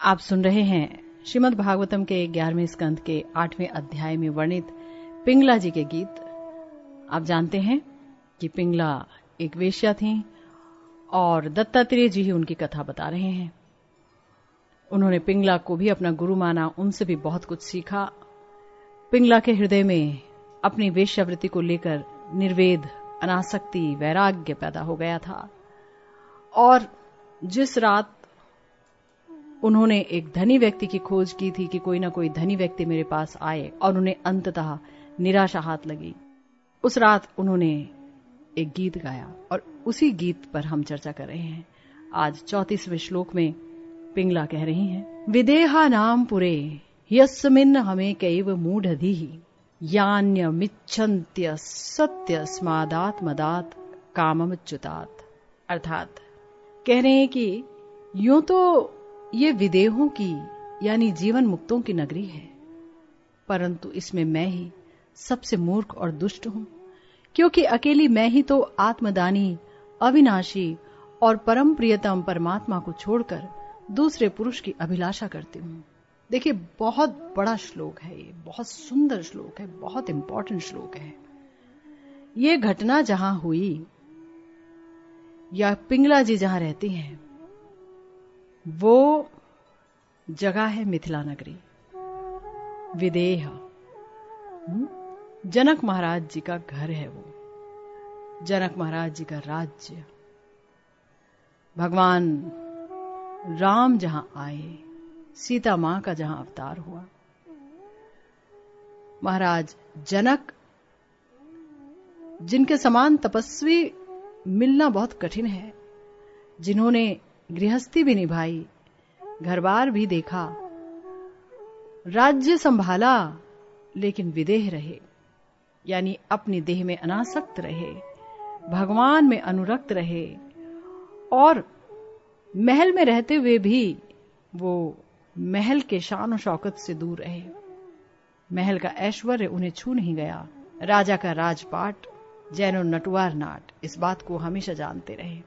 आप सुन रहे हैं श्रीमद् भागवतम के ग्यारहवें स्कंद के आठवें अध्याय में वर्णित पिंगला जी के गीत। आप जानते हैं कि पिंगला एक वेश्या थी और दत्तात्रेय जी ही उनकी कथा बता रहे हैं। उन्होंने पिंगला को भी अपना गुरु माना, उनसे भी बहुत कुछ सीखा। पिंगला के हृदय में अपनी वेश्यावृत्ति को लेकर निर्वेद, अनासक्ति, वैराग्य पैदा हो गया था। और जिस रात उन्होंने एक धनी व्यक्ति की खोज की थी कि कोई ना कोई धनी व्यक्ति मेरे पास आए और उन्हें अंततः निराशा हाथ लगी। उस रात उन्होंने एक गीत गाया और उसी गीत पर हम चर्चा कर रहे हैं। आज चौतीसवें श्लोक में पिंगला कह रही हैं, विदेहा नाम पुरे, यस्मिन हमें कैव यान्य मिच्छन्त्य सत्य स्मादात मदात कामच्युतात अर्थात कह रहे हैं कि यूँ तो ये विदेहों की, यानी जीवन मुक्तों की नगरी है। परंतु इसमें मैं ही सबसे मूर्ख और दुष्ट हूँ, क्योंकि अकेली मैं ही तो आत्मदानी, अविनाशी और परम प्रियतम परमात्मा को छोड़कर दूसरे पुरुष की अभिलाषा करती हूँ। देखिए, बहुत बड़ा श्लोक है ये, बहुत सुंदर श्लोक है, बहुत इंपॉर्टेंट श्लोक है। ये घटना जहाँ हुई, या पिंगला जी जहाँ रहती हैं वो जगह है मिथिला नगरी। विदेह। हम्म? जनक महाराज जी का घर है वो। जनक महाराज जी का राज्य। भगवान राम जहाँ आए, सीता माँ का जहाँ अवतार हुआ। महाराज, जनक जिनके समान तपस्वी मिलना बहुत कठिन है, जिन्होंने गृहस्थी भी निभाई घर बार भी देखा। राज्य संभाला, लेकिन विदेह रहे, यानी अपने देह में अनासक्त रहे, भगवान में अनुरक्त रहे, और महल में रहते हुए भी वो महल के शान और शौकत से दूर रहे। महल का ऐश्वर्य उन्हें छू नहीं गया। राजा का राजपाट, जैनो नटवार नाट, इस बात को हमेशा जानते रहे।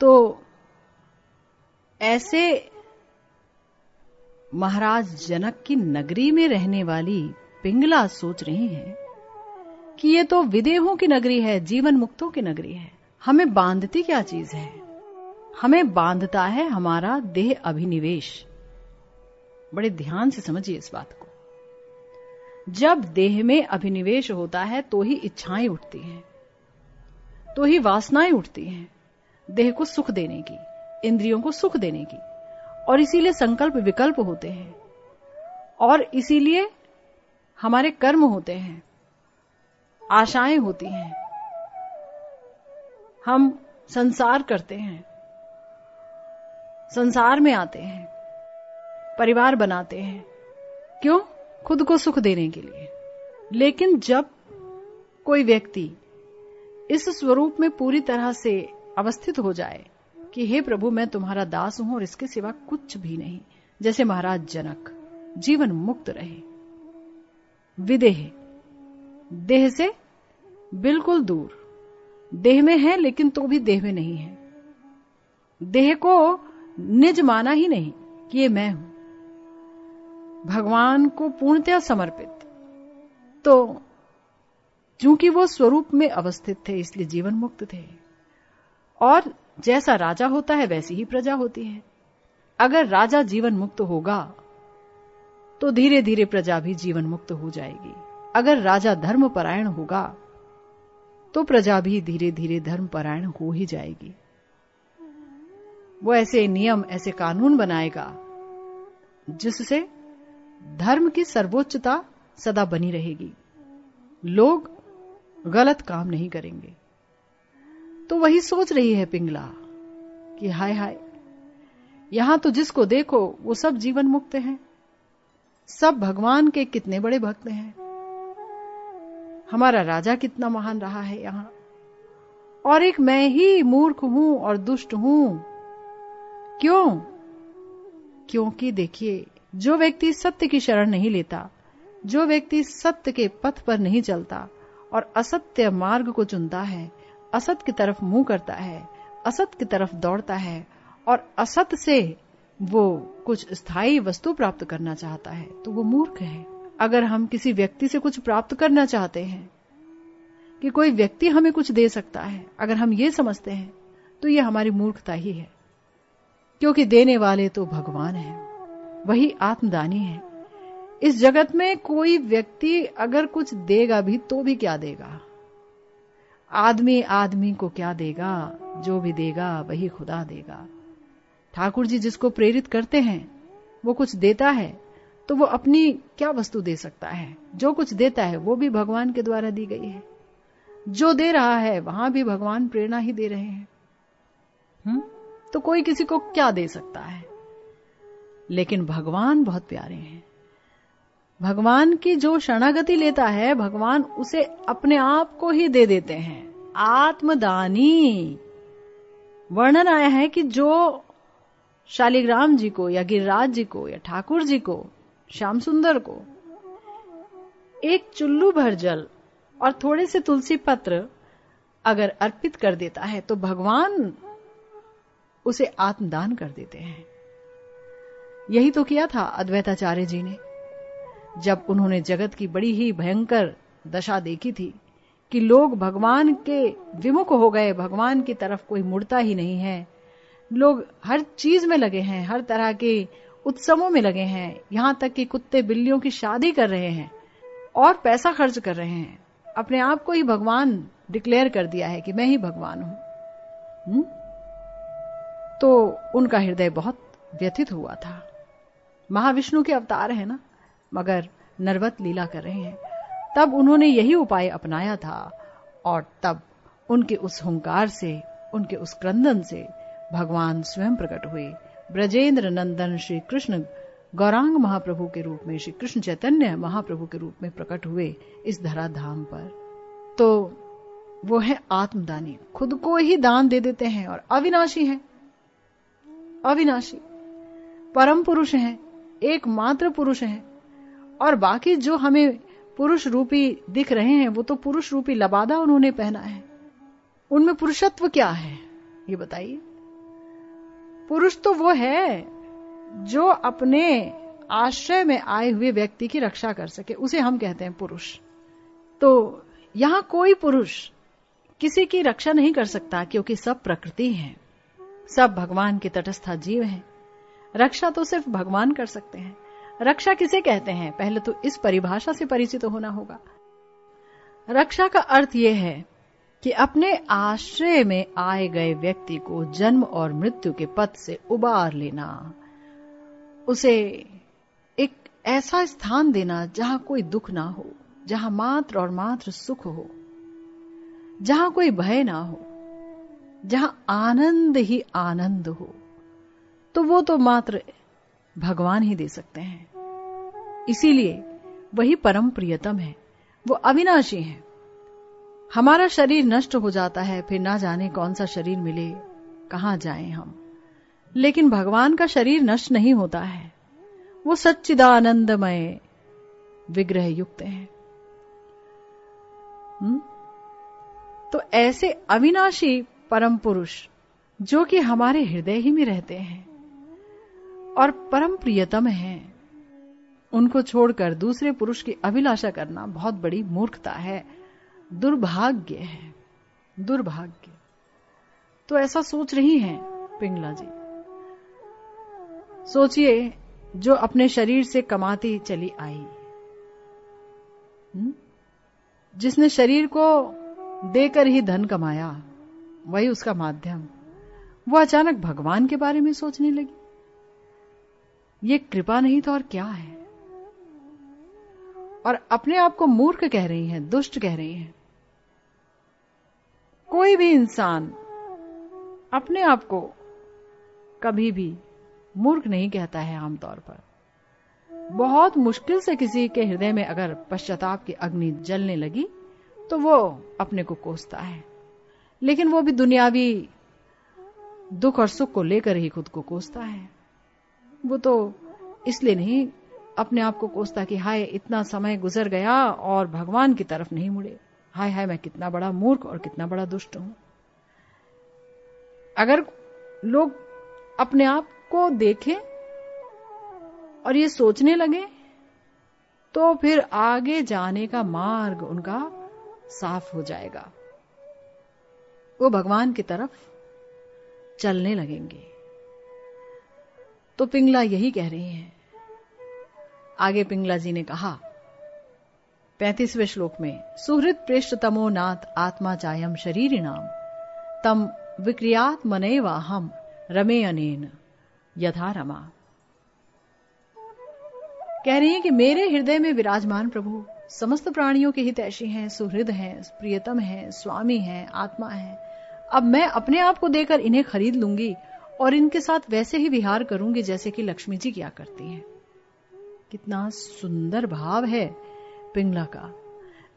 तो ऐसे महाराज जनक की नगरी में रहने वाली पिंगला सोच रही है कि ये तो विदेहों की नगरी है, जीवन मुक्तों की नगरी है। हमें बांधती क्या चीज़ है? हमें बांधता है हमारा देह अभिनिवेश। बड़े ध्यान से समझिए इस बात को। जब देह में अभिनिवेश होता है तो ही इच्छाएँ उठती हैं तो ही वासनाएँ उठती हैं, देह को सुख देने की। इंद्रियों को सुख देने की। और इसीलिए संकल्प विकल्प होते हैं। और इसीलिए हमारे कर्म होते हैं। आशाएँ होती हैं। हम संसार करते हैं। संसार में आते हैं। परिवार बनाते हैं। क्यों? खुद को सुख देने के लिए। लेकिन जब कोई व्यक्ति इस स्वरूप में पूरी तरह से अवस्थित हो जाए कि हे प्रभु, मैं तुम्हारा दास हूँ और इसके सिवा कुछ भी नहीं। जैसे महाराज जनक, जीवन मुक्त रहे। विदेह। देह से बिल्कुल दूर। देह में है, लेकिन तो भी देह में नहीं है। देह को निज माना ही नहीं कि ये मैं हूँ। भगवान को पूर्णतया समर्पित। तो चूँकि वो स्वरूप में अवस्थित थे, इसलिए जीवन मुक्त थे। और जैसा राजा होता है, वैसी ही प्रजा होती है। अगर राजा जीवन मुक्त होगा तो धीरे धीरे प्रजा भी जीवन मुक्त हो जाएगी। अगर राजा धर्म परायण होगा तो प्रजा भी धीरे धीरे धर्म परायण हो ही जाएगी। वो ऐसे नियम, ऐसे कानून बनाएगा, जिससे धर्म की सर्वोच्चता सदा बनी रहेगी। लोग गलत काम नहीं करेंगे। तो वही सोच रही है पिंगला कि हाय हाय, यहाँ तो जिसको देखो वो सब जीवन मुक्त हैं, सब भगवान के कितने बड़े भक्त हैं। हमारा राजा कितना महान रहा है यहाँ। और एक मैं ही मूर्ख हूँ और दुष्ट हूँ। क्यों? क्योंकि देखिए, जो व्यक्ति सत्य की शरण नहीं लेता, जो व्यक्ति सत्य के पथ पर नहीं चलता और असत्य मार्ग को चुनता है असत की तरफ़ मुँह करता है, असत की तरफ़ दौड़ता है, और असत से वो कुछ स्थायी वस्तु प्राप्त करना चाहता है तो वो मूर्ख है। अगर हम किसी व्यक्ति से कुछ प्राप्त करना चाहते हैं, कि कोई व्यक्ति हमें कुछ दे सकता है, अगर हम ये समझते हैं तो ये हमारी मूर्खता ही है। क्योंकि देने वाले तो भगवान है, वही आत्मदानी है। इस जगत में कोई व्यक्ति अगर कुछ देगा भी तो भी क्या देगा? आदमी आदमी को क्या देगा? जो भी देगा, वही खुदा देगा। ठाकुर जी जिसको प्रेरित करते हैं, वो कुछ देता है तो वो अपनी क्या वस्तु दे सकता है? जो कुछ देता है, वो भी भगवान के द्वारा दी गई है। जो दे रहा है, वहाँ भी भगवान प्रेरणा ही दे रहे हैं। हुँ? तो कोई किसी को क्या दे सकता है? लेकिन भगवान बहुत प्यारे हैं। भगवान की जो शरणागति लेता है, भगवान उसे अपने आप को ही दे देते हैं। आत्मदानी। वर्णन आया है कि जो शालिग्राम जी को, या गिरिराज जी को, या ठाकुर जी को, श्याम सुंदर को, एक चुल्लू भर जल और थोड़े से तुलसी पत्र अगर अर्पित कर देता है तो भगवान उसे आत्मदान कर देते हैं। यही तो किया था अद्वैताचार्य जी ने। जब उन्होंने जगत की बड़ी ही भयंकर दशा देखी थी कि लोग भगवान के विमुख हो गए, भगवान की तरफ़ कोई मुड़ता ही नहीं है। लोग हर चीज़ में लगे हैं, हर तरह के उत्सवों में लगे हैं। यहाँ तक कि कुत्ते बिल्लियों की शादी कर रहे हैं और पैसा खर्च कर रहे हैं। अपने आप को ही भगवान डिक्लेयर कर दिया है कि मैं ही भगवान हूँ। तो उनका हृदय बहुत व्यथित हुआ था। महाविष्णु के अवतार है ना? मगर नरवत लीला कर रहे हैं। तब उन्होंने यही उपाय अपनाया था और तब उनके उस हुंकार से, उनके उस क्रंदन से भगवान स्वयं प्रकट हुए। ब्रजेंद्र नंदन श्री कृष्ण गौरांग महाप्रभु के रूप में श्री कृष्ण चैतन्य महाप्रभु के रूप में प्रकट हुए इस धरा धाम पर। तो वो है आत्मदानी। खुद को ही दान दे देते हैं और अविनाशी हैं। अविनाशी। परम पुरुष हैं। एकमात्र पुरुष हैं। और बाकी जो हमें पुरुष रूपी दिख रहे हैं, वो तो पुरुष रूपी लबादा उन्होंने पहना है। उनमें पुरुषत्व क्या है, ये बताइए। पुरुष तो वो है जो अपने आश्रय में आए हुए व्यक्ति की रक्षा कर सके, उसे हम कहते हैं पुरुष। तो यहाँ कोई पुरुष किसी की रक्षा नहीं कर सकता, क्योंकि सब प्रकृति है, सब भगवान के तटस्था जीव हैं। रक्षा तो सिर्फ़ भगवान कर सकते हैं। रक्षा किसे कहते हैं? पहले तो इस परिभाषा से परिचित होना होगा। रक्षा का अर्थ यह है कि अपने आश्रय में आए गए व्यक्ति को जन्म और मृत्यु के पथ से उबार लेना, उसे एक ऐसा स्थान देना जहाँ कोई दुख ना हो, जहाँ मात्र और मात्र सुख हो, जहाँ कोई भय ना हो, जहाँ आनंद ही आनंद हो। तो वो तो मात्र भगवान ही दे सकते हैं। इसीलिए वही परम प्रियतम है। वो अविनाशी है। हमारा शरीर नष्ट हो जाता है, फिर ना जाने कौन सा शरीर मिले, कहाँ जाएँ हम। लेकिन भगवान का शरीर नष्ट नहीं होता है। वो सच्चिदानंदमय विग्रह युक्त है? तो ऐसे अविनाशी परम पुरुष, जो कि हमारे हृदय ही में रहते हैं और परम प्रियतम है उनको छोड़कर दूसरे पुरुष की अभिलाषा करना बहुत बड़ी मूर्खता है। दुर्भाग्य है। दुर्भाग्य। तो ऐसा सोच रही हैं पिंगला जी। सोचिए, जो अपने शरीर से कमाती चली आई। जिसने शरीर को देकर ही धन कमाया, वही उसका माध्यम। वो अचानक भगवान के बारे में सोचने लगी। ये कृपा नहीं तो और क्या है? और अपने आप को मूर्ख कह रही हैं, दुष्ट कह रही हैं। कोई भी इंसान अपने आप को कभी भी मूर्ख नहीं कहता है आमतौर पर। बहुत मुश्किल से किसी के हृदय में अगर पश्चाताप की अग्नि जलने लगी तो वो अपने को कोसता है। लेकिन वो भी दुनियावी दुख और सुख को लेकर ही खुद को कोसता है। वो तो इसलिए नहीं अपने आप को कोसता कि हाय, इतना समय गुजर गया और भगवान की तरफ़ नहीं मुड़े। हाय हाय, मैं कितना बड़ा मूर्ख और कितना बड़ा दुष्ट हूँ। अगर लोग अपने आप को देखें और ये सोचने लगे तो फिर आगे जाने का मार्ग उनका साफ़ हो जाएगा। वो भगवान की तरफ़ चलने लगेंगे। तो पिंगला यही कह रही हैं आगे पिंगला जी ने कहा, पैंतीसवें श्लोक में, सुहृत पृष्ठ तमो नाथ आत्मा चायम शरीर नाम तम विक्रियात मने हम रमे अनेन यथा रमा। कह रही है कि मेरे हृदय में विराजमान प्रभु, समस्त प्राणियों के हितैषी हैं, सुहृद हैं, प्रियतम हैं, स्वामी हैं, आत्मा है। अब मैं अपने आप को देकर इन्हें खरीद लूँगी और इनके साथ वैसे ही विहार करूँगी जैसे कि लक्ष्मी जी क्या करती हैं। कितना सुंदर भाव है पिंगला का।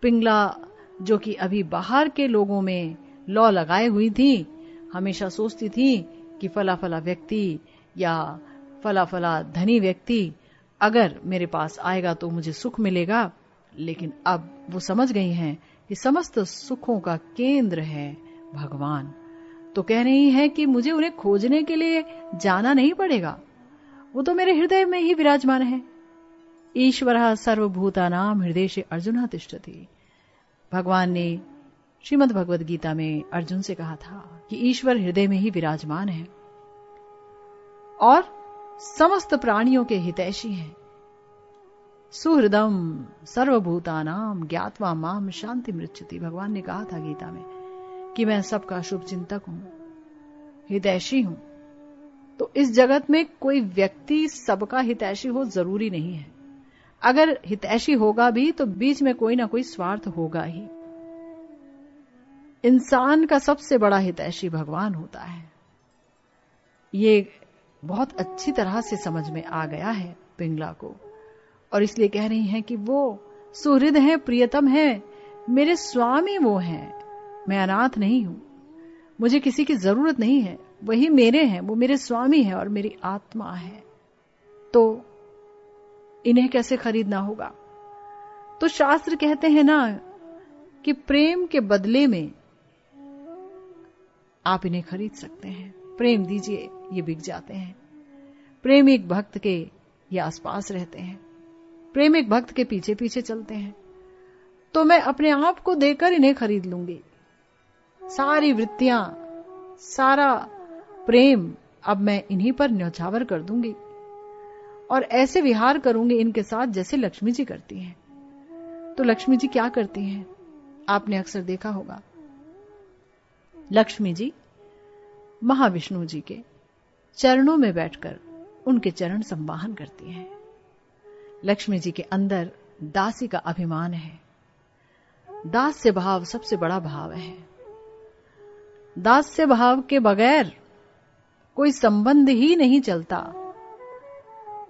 पिंगला जो कि अभी बाहर के लोगों में लॉ लगाए हुई थी, हमेशा सोचती थी कि फला फला व्यक्ति या फला फला धनी व्यक्ति अगर मेरे पास आएगा तो मुझे सुख मिलेगा। लेकिन अब वो समझ गई हैं कि समस्त सुखों का केंद्र है भगवान। तो कह रही हैं कि मुझे उन्हें खोजने के लिए जाना नहीं पड़ेगा। वो तो मेरे हृदय में ही विराजमान है। ईश्वर सर्वभूता नाम हृदय से अर्जुन तिष्ठति। भगवान ने श्रीमद भगवद गीता में अर्जुन से कहा था कि ईश्वर हृदय में ही विराजमान है और समस्त प्राणियों के हितैषी हैं। सुहृदम सर्वभूतानाम ज्ञातवा माम शांति मृत्युति। भगवान ने कहा था गीता में कि मैं सबका शुभ चिंतक हूँ, हितैषी हूँ। तो इस जगत में कोई व्यक्ति सबका हितैषी हो ज़रूरी नहीं है। अगर हितैषी होगा भी तो बीच में कोई ना कोई स्वार्थ होगा ही। इंसान का सबसे बड़ा हितैषी भगवान होता है। ये बहुत अच्छी तरह से समझ में आ गया है पिंगला को। और इसलिए कह रही हैं कि वो सुहृद है, प्रियतम है, मेरे स्वामी वो हैं। मैं अनाथ नहीं हूँ। मुझे किसी की ज़रूरत नहीं है। वही मेरे हैं, वो मेरे स्वामी है और मेरी आत्मा है। तो इन्हें कैसे खरीदना होगा? तो शास्त्र कहते हैं ना कि प्रेम के बदले में आप इन्हें खरीद सकते हैं। प्रेम दीजिए, ये बिक जाते हैं। प्रेम एक भक्त के ये आसपास रहते हैं। प्रेम एक भक्त के पीछे पीछे चलते हैं। तो मैं अपने आप को देकर इन्हें खरीद लूँगी। सारी वृत्तियाँ, सारा प्रेम अब मैं इन्हीं पर न्यौछावर कर दूँगी। और ऐसे विहार करूँगी इनके साथ जैसे लक्ष्मी जी करती हैं। तो लक्ष्मी जी क्या करती हैं? आपने अक्सर देखा होगा। लक्ष्मी जी, महाविष्णु जी के चरणों में बैठकर उनके चरण संवाहन करती हैं। लक्ष्मी जी के अंदर दासी का अभिमान है। दास्य भाव सबसे बड़ा भाव है। दास्य भाव के बगैर कोई संबंध ही नहीं चलता।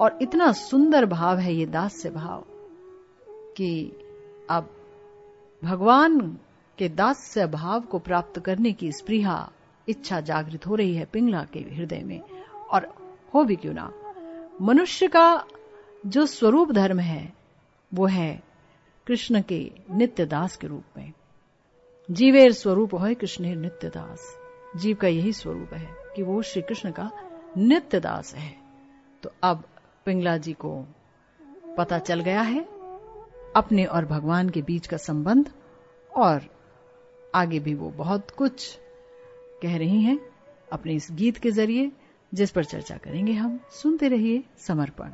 और इतना सुंदर भाव है ये दास्य भाव कि अब भगवान के दास्य भाव को प्राप्त करने की स्पृहा इच्छा जागृत हो रही है पिंगला के हृदय में। और हो भी क्यों ना? मनुष्य का जो स्वरूप धर्म है, वो है कृष्ण के नित्य दास के रूप में। जीवेर स्वरूप हो कृष्ण नित्य दास जीव का यही स्वरूप है कि वो श्री कृष्ण का नित्य दास है। तो अब पिंगला जी को पता चल गया है। अपने और भगवान के बीच का संबंध और आगे भी वो बहुत कुछ कह रही हैं अपने इस गीत के ज़रिए, जिस पर चर्चा करेंगे हम। सुनते रहिए समर्पण।